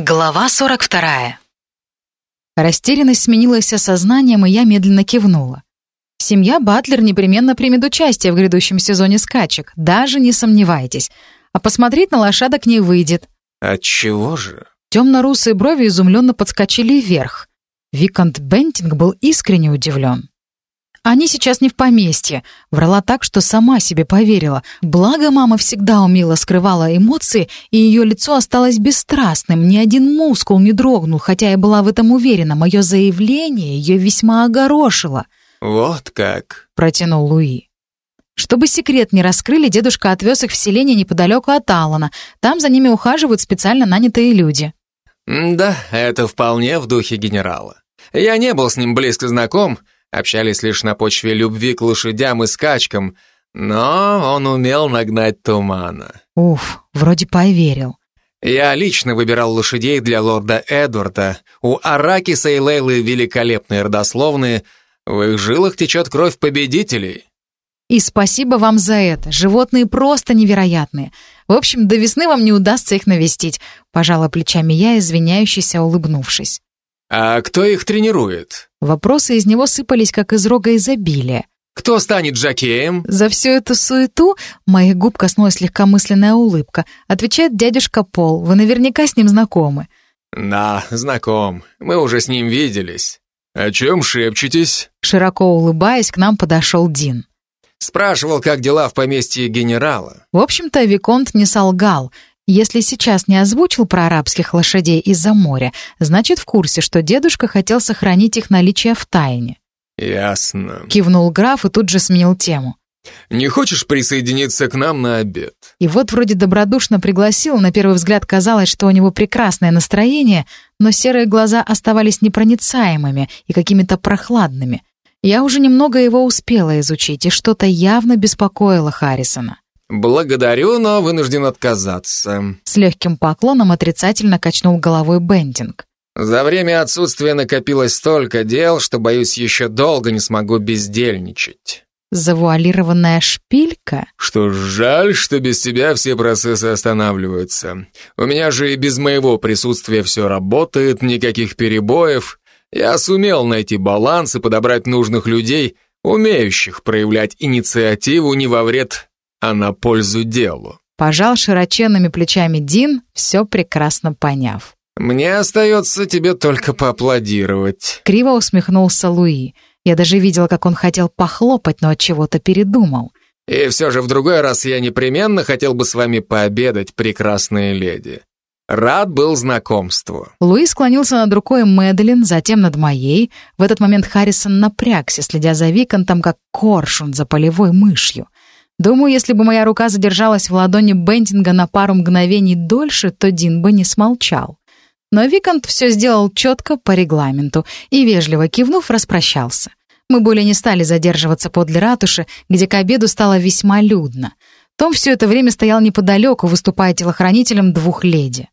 Глава 42. Растерянность сменилась осознанием, и я медленно кивнула. Семья Батлер непременно примет участие в грядущем сезоне скачек, даже не сомневайтесь. А посмотреть на лошадок не выйдет. Отчего же? Темно-русые брови изумленно подскочили вверх. Викант Бентинг был искренне удивлен. Они сейчас не в поместье. Врала так, что сама себе поверила. Благо, мама всегда умело скрывала эмоции, и ее лицо осталось бесстрастным. Ни один мускул не дрогнул, хотя я была в этом уверена. Мое заявление ее весьма огорошило. «Вот как», — протянул Луи. Чтобы секрет не раскрыли, дедушка отвез их в селение неподалеку от Алана. Там за ними ухаживают специально нанятые люди. «Да, это вполне в духе генерала. Я не был с ним близко знаком, — общались лишь на почве любви к лошадям и скачкам, но он умел нагнать тумана. Уф, вроде поверил. Я лично выбирал лошадей для лорда Эдварда. У Аракиса и Лейлы великолепные родословные, в их жилах течет кровь победителей. И спасибо вам за это. Животные просто невероятные. В общем, до весны вам не удастся их навестить, пожала плечами я, извиняющийся, улыбнувшись. «А кто их тренирует?» Вопросы из него сыпались, как из рога изобилия. «Кто станет жакеем?» За всю эту суету моих губ коснулась легкомысленная улыбка. Отвечает дядюшка Пол. Вы наверняка с ним знакомы. «Да, знаком. Мы уже с ним виделись». «О чем шепчетесь?» Широко улыбаясь, к нам подошел Дин. Спрашивал, как дела в поместье генерала. В общем-то, Виконт не солгал. Если сейчас не озвучил про арабских лошадей из-за моря, значит в курсе, что дедушка хотел сохранить их наличие в тайне. «Ясно», — кивнул граф и тут же сменил тему. «Не хочешь присоединиться к нам на обед?» И вот вроде добродушно пригласил, на первый взгляд казалось, что у него прекрасное настроение, но серые глаза оставались непроницаемыми и какими-то прохладными. Я уже немного его успела изучить, и что-то явно беспокоило Харрисона. «Благодарю, но вынужден отказаться». С легким поклоном отрицательно качнул головой Бендинг. «За время отсутствия накопилось столько дел, что, боюсь, еще долго не смогу бездельничать». Завуалированная шпилька? Что жаль, что без тебя все процессы останавливаются. У меня же и без моего присутствия все работает, никаких перебоев. Я сумел найти баланс и подобрать нужных людей, умеющих проявлять инициативу не во вред а на пользу делу. Пожал широченными плечами Дин, все прекрасно поняв. «Мне остается тебе только поаплодировать». Криво усмехнулся Луи. Я даже видела, как он хотел похлопать, но от чего-то передумал. «И все же в другой раз я непременно хотел бы с вами пообедать, прекрасные леди. Рад был знакомству». Луи склонился над рукой Мэдлин, затем над моей. В этот момент Харрисон напрягся, следя за Виконтом, как коршун за полевой мышью. Думаю, если бы моя рука задержалась в ладони Бентинга на пару мгновений дольше, то Дин бы не смолчал. Но Викант все сделал четко по регламенту и, вежливо кивнув, распрощался. Мы более не стали задерживаться подле ратуши, где к обеду стало весьма людно. Том все это время стоял неподалеку, выступая телохранителем двух леди.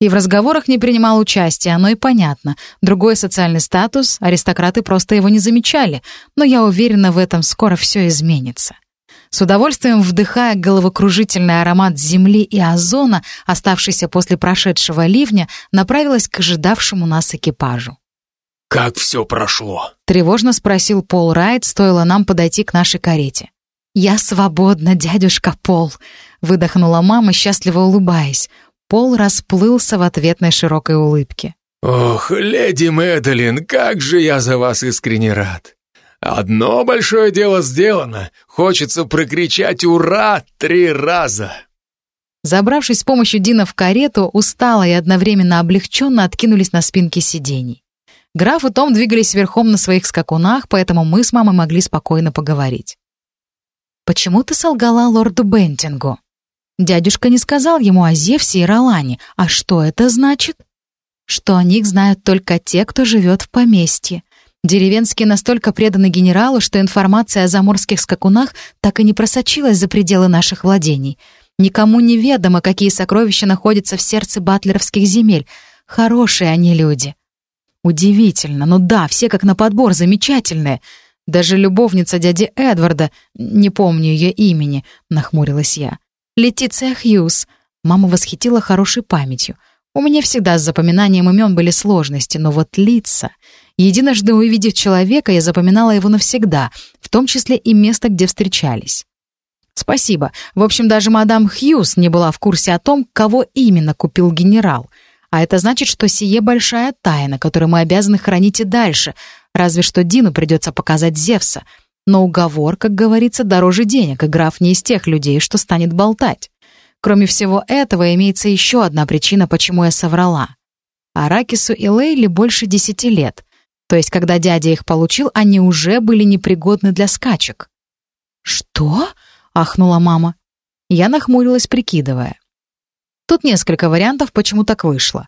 И в разговорах не принимал участия, оно и понятно. Другой социальный статус, аристократы просто его не замечали, но я уверена, в этом скоро все изменится. С удовольствием вдыхая головокружительный аромат земли и озона, оставшийся после прошедшего ливня, направилась к ожидавшему нас экипажу. «Как все прошло?» — тревожно спросил Пол Райт, стоило нам подойти к нашей карете. «Я свободна, дядюшка Пол», — выдохнула мама, счастливо улыбаясь. Пол расплылся в ответной широкой улыбке. «Ох, леди Мэдалин, как же я за вас искренне рад! Одно большое дело сделано. Хочется прокричать «Ура!» три раза. Забравшись с помощью Дина в карету, устало и одновременно облегченно откинулись на спинки сидений. Граф и Том двигались верхом на своих скакунах, поэтому мы с мамой могли спокойно поговорить. «Почему ты солгала лорду Бентингу?» Дядюшка не сказал ему о Зевсе и Ролане. А что это значит? Что о них знают только те, кто живет в поместье. Деревенские настолько преданы генералу, что информация о заморских скакунах так и не просочилась за пределы наших владений. Никому не ведомо, какие сокровища находятся в сердце батлеровских земель. Хорошие они люди. Удивительно, ну да, все как на подбор, замечательные. Даже любовница дяди Эдварда, не помню ее имени, нахмурилась я. Летиция Хьюз. Мама восхитила хорошей памятью. У меня всегда с запоминанием имен были сложности, но вот лица... Единожды увидев человека, я запоминала его навсегда, в том числе и место, где встречались. Спасибо. В общем, даже мадам Хьюз не была в курсе о том, кого именно купил генерал. А это значит, что сие большая тайна, которую мы обязаны хранить и дальше, разве что Дину придется показать Зевса. Но уговор, как говорится, дороже денег, и граф не из тех людей, что станет болтать. Кроме всего этого, имеется еще одна причина, почему я соврала. Аракису и Лейли больше десяти лет. То есть, когда дядя их получил, они уже были непригодны для скачек. «Что?» — ахнула мама. Я нахмурилась, прикидывая. Тут несколько вариантов, почему так вышло.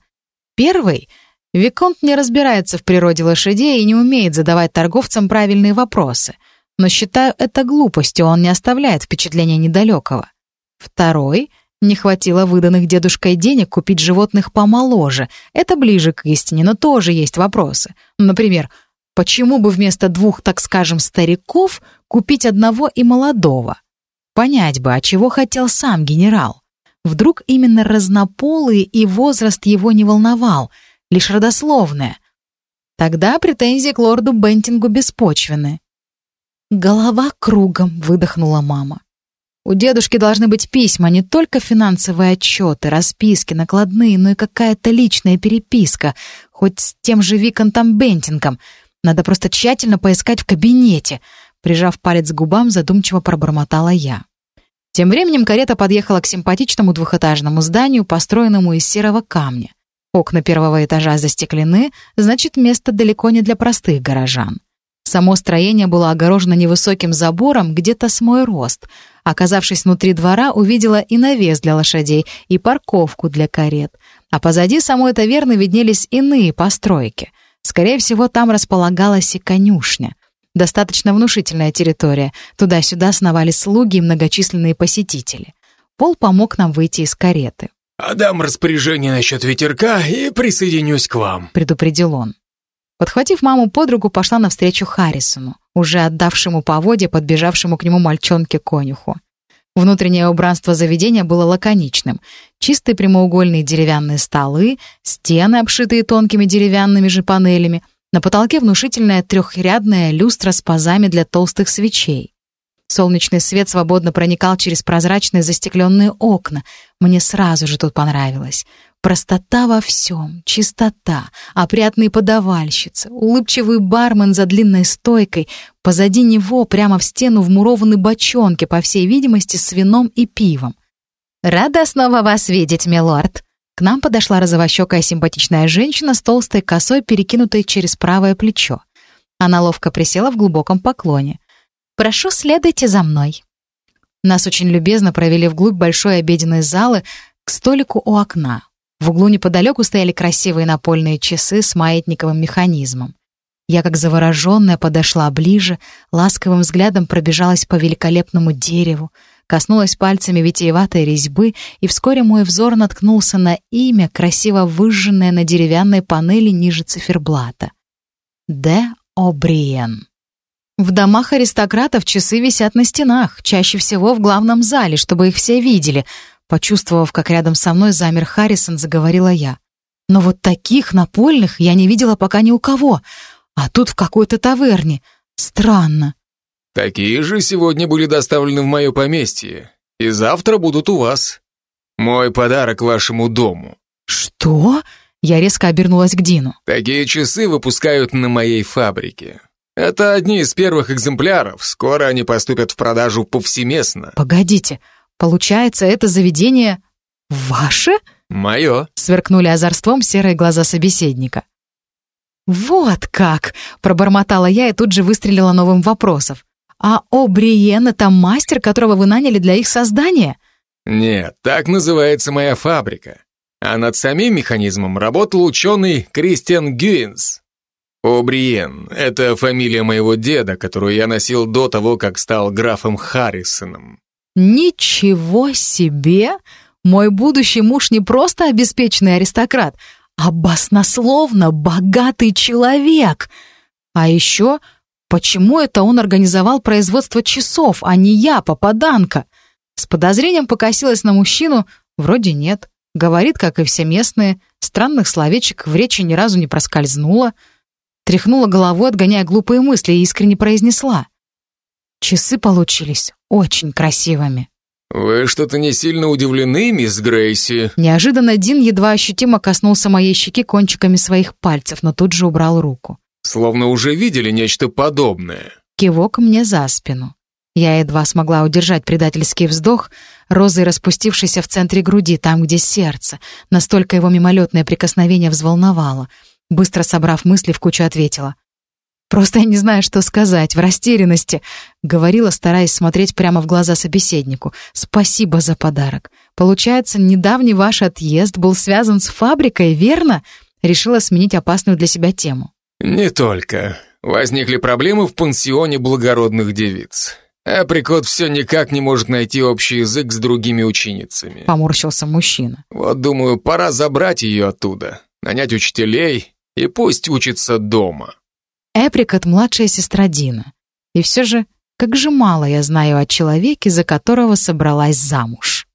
Первый — Виконт не разбирается в природе лошадей и не умеет задавать торговцам правильные вопросы. Но считаю это глупостью, он не оставляет впечатления недалекого. Второй — не хватило выданных дедушкой денег купить животных помоложе. Это ближе к истине, но тоже есть вопросы. Например, почему бы вместо двух, так скажем, стариков купить одного и молодого? Понять бы, а чего хотел сам генерал. Вдруг именно разнополые и возраст его не волновал, лишь родословное. Тогда претензии к лорду Бентингу беспочвены. «Голова кругом», — выдохнула мама. У дедушки должны быть письма, не только финансовые отчеты, расписки, накладные, но и какая-то личная переписка, хоть с тем же Виконтом Бентингом. Надо просто тщательно поискать в кабинете. Прижав палец к губам, задумчиво пробормотала я. Тем временем карета подъехала к симпатичному двухэтажному зданию, построенному из серого камня. Окна первого этажа застеклены, значит, место далеко не для простых горожан. Само строение было огорожено невысоким забором, где-то с мой рост. Оказавшись внутри двора, увидела и навес для лошадей, и парковку для карет. А позади самой таверны виднелись иные постройки. Скорее всего, там располагалась и конюшня. Достаточно внушительная территория. Туда-сюда сновали слуги и многочисленные посетители. Пол помог нам выйти из кареты. «Отдам распоряжение насчет ветерка и присоединюсь к вам», — предупредил он. Подхватив маму под руку, пошла навстречу Харрисону, уже отдавшему поводья подбежавшему к нему мальчонке-конюху. Внутреннее убранство заведения было лаконичным. Чистые прямоугольные деревянные столы, стены, обшитые тонкими деревянными же панелями, на потолке внушительная трехрядная люстра с пазами для толстых свечей. Солнечный свет свободно проникал через прозрачные застекленные окна. Мне сразу же тут понравилось. Простота во всем, чистота, опрятные подавальщицы, улыбчивый бармен за длинной стойкой, позади него прямо в стену вмурованы бочонки, по всей видимости, с вином и пивом. «Рада снова вас видеть, милорд!» К нам подошла розовощекая симпатичная женщина с толстой косой, перекинутой через правое плечо. Она ловко присела в глубоком поклоне. «Прошу, следуйте за мной». Нас очень любезно провели вглубь большой обеденной залы к столику у окна. В углу неподалеку стояли красивые напольные часы с маятниковым механизмом. Я, как завороженная, подошла ближе, ласковым взглядом пробежалась по великолепному дереву, коснулась пальцами витиеватой резьбы, и вскоре мой взор наткнулся на имя, красиво выжженное на деревянной панели ниже циферблата. Д. О'Бриен. В домах аристократов часы висят на стенах, чаще всего в главном зале, чтобы их все видели — Почувствовав, как рядом со мной замер Харрисон, заговорила я. Но вот таких напольных я не видела пока ни у кого. А тут в какой-то таверне. Странно. Такие же сегодня были доставлены в мое поместье. И завтра будут у вас. Мой подарок вашему дому. Что? Я резко обернулась к Дину. Такие часы выпускают на моей фабрике. Это одни из первых экземпляров. Скоро они поступят в продажу повсеместно. Погодите, Получается, это заведение ваше? Мое. Сверкнули озорством серые глаза собеседника. «Вот как!» — пробормотала я и тут же выстрелила новым вопросов. «А О'Бриен — это мастер, которого вы наняли для их создания?» «Нет, так называется моя фабрика. А над самим механизмом работал ученый Кристиан Гюинс. О'Бриен — это фамилия моего деда, которую я носил до того, как стал графом Харрисоном. Ничего себе! Мой будущий муж не просто обеспеченный аристократ, а баснословно богатый человек. А еще, почему это он организовал производство часов, а не я, попаданка? С подозрением покосилась на мужчину, вроде нет. Говорит, как и все местные, странных словечек в речи ни разу не проскользнуло. Тряхнула головой, отгоняя глупые мысли, и искренне произнесла. Часы получились очень красивыми. «Вы что-то не сильно удивлены, мисс Грейси?» Неожиданно Дин едва ощутимо коснулся моей щеки кончиками своих пальцев, но тут же убрал руку. «Словно уже видели нечто подобное». Кивок мне за спину. Я едва смогла удержать предательский вздох, розой распустившейся в центре груди, там, где сердце. Настолько его мимолетное прикосновение взволновало. Быстро собрав мысли, в кучу ответила. «Просто я не знаю, что сказать, в растерянности», — говорила, стараясь смотреть прямо в глаза собеседнику. «Спасибо за подарок. Получается, недавний ваш отъезд был связан с фабрикой, верно?» Решила сменить опасную для себя тему. «Не только. Возникли проблемы в пансионе благородных девиц. Априкот все никак не может найти общий язык с другими ученицами». Поморщился мужчина. «Вот, думаю, пора забрать ее оттуда, нанять учителей, и пусть учится дома». Эприкот — младшая сестра Дина. И все же, как же мало я знаю о человеке, за которого собралась замуж.